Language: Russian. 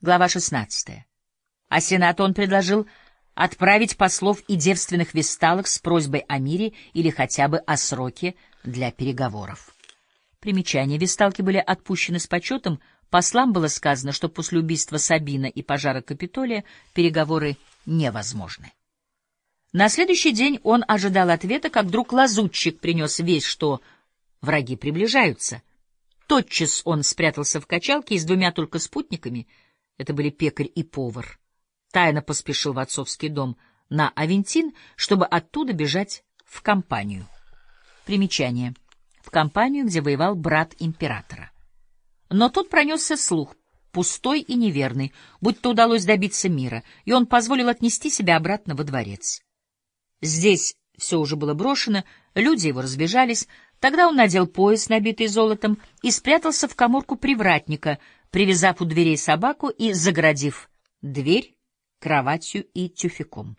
Глава 16. А Сенату он предложил отправить послов и девственных весталок с просьбой о мире или хотя бы о сроке для переговоров. Примечания весталки были отпущены с почетом, послам было сказано, что после убийства Сабина и пожара Капитолия переговоры невозможны. На следующий день он ожидал ответа, как вдруг лазутчик принес весть, что враги приближаются. Тотчас он спрятался в качалке и с двумя только спутниками — это были пекарь и повар. Тайно поспешил в отцовский дом на Авентин, чтобы оттуда бежать в компанию. Примечание. В компанию, где воевал брат императора. Но тут пронесся слух, пустой и неверный, будто удалось добиться мира, и он позволил отнести себя обратно во дворец. Здесь все уже было брошено, люди его разбежались, тогда он надел пояс, набитый золотом, и спрятался в коморку привратника — привязав у дверей собаку и заградив дверь кроватью и тюфяком.